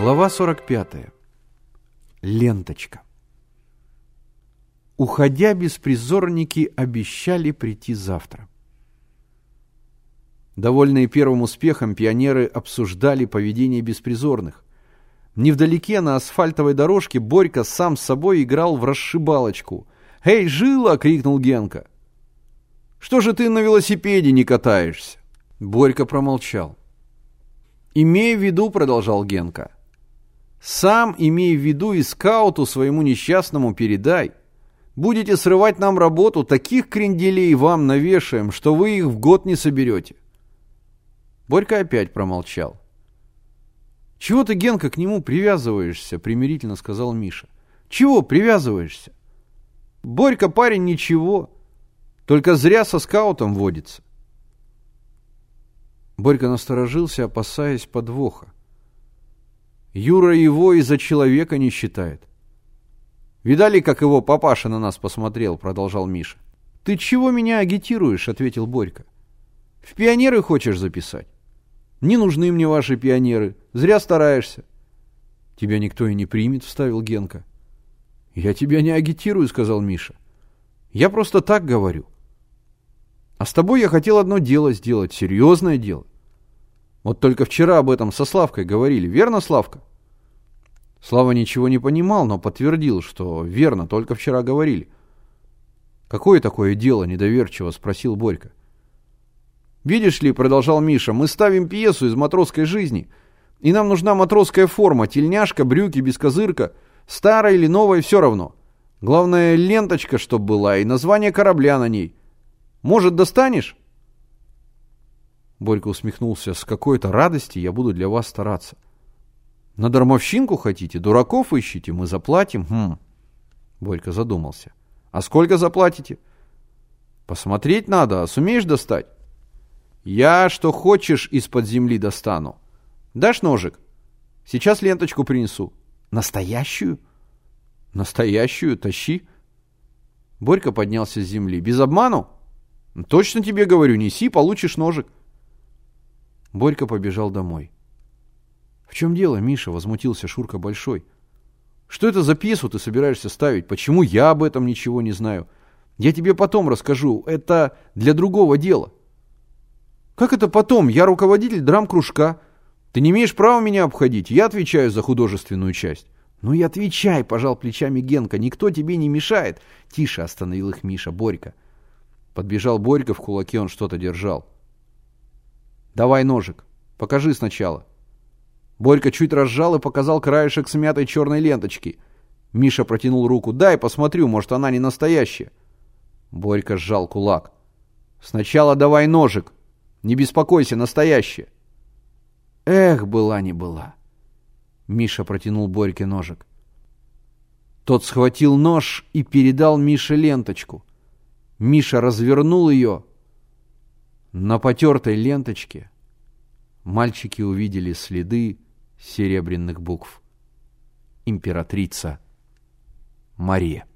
Глава 45. Ленточка. Уходя, беспризорники обещали прийти завтра. Довольные первым успехом, пионеры обсуждали поведение беспризорных. Невдалеке на асфальтовой дорожке Борька сам с собой играл в расшибалочку. «Эй, жила!» — крикнул Генка. «Что же ты на велосипеде не катаешься?» Борька промолчал. «Имей в виду», — продолжал Генка, — «сам имей в виду и скауту своему несчастному передай. Будете срывать нам работу, таких кренделей вам навешаем, что вы их в год не соберете». Борька опять промолчал. «Чего ты, Генка, к нему привязываешься?» — примирительно сказал Миша. «Чего привязываешься?» «Борька парень ничего, только зря со скаутом водится». Борька насторожился, опасаясь подвоха. Юра его из-за человека не считает. «Видали, как его папаша на нас посмотрел?» — продолжал Миша. «Ты чего меня агитируешь?» — ответил Борька. «В пионеры хочешь записать?» «Не нужны мне ваши пионеры. Зря стараешься». «Тебя никто и не примет», — вставил Генка. «Я тебя не агитирую», — сказал Миша. «Я просто так говорю. А с тобой я хотел одно дело сделать, серьезное дело. Вот только вчера об этом со Славкой говорили, верно, Славка? Слава ничего не понимал, но подтвердил, что верно, только вчера говорили. «Какое такое дело?» – недоверчиво спросил Борька. «Видишь ли», – продолжал Миша, – «мы ставим пьесу из матросской жизни, и нам нужна матросская форма, тельняшка, брюки, бескозырка, старая или новая, все равно. Главное, ленточка, чтоб была, и название корабля на ней. Может, достанешь?» Борька усмехнулся. «С какой-то радости я буду для вас стараться». «На дармовщинку хотите? Дураков ищите? Мы заплатим?» «Хм». Борька задумался. «А сколько заплатите?» «Посмотреть надо. А сумеешь достать?» «Я что хочешь из-под земли достану. Дашь ножик? Сейчас ленточку принесу». «Настоящую?» «Настоящую? Тащи». Борька поднялся с земли. «Без обману?» «Точно тебе говорю, неси, получишь ножик». Борька побежал домой. «В чем дело, Миша?» – возмутился Шурка Большой. «Что это за пьесу ты собираешься ставить? Почему я об этом ничего не знаю? Я тебе потом расскажу. Это для другого дела». «Как это потом? Я руководитель драм-кружка. Ты не имеешь права меня обходить. Я отвечаю за художественную часть». «Ну и отвечай», – пожал плечами Генка. «Никто тебе не мешает». «Тише», – остановил их Миша. «Борька». Подбежал Борька, в кулаке он что-то держал. «Давай ножик. Покажи сначала». Борька чуть разжал и показал краешек смятой черной ленточки. Миша протянул руку. «Дай, посмотрю, может, она не настоящая». Борька сжал кулак. «Сначала давай ножик. Не беспокойся, настоящая». «Эх, была не была». Миша протянул Борьке ножик. Тот схватил нож и передал Мише ленточку. Миша развернул ее. На потертой ленточке мальчики увидели следы серебряных букв. Императрица Мария.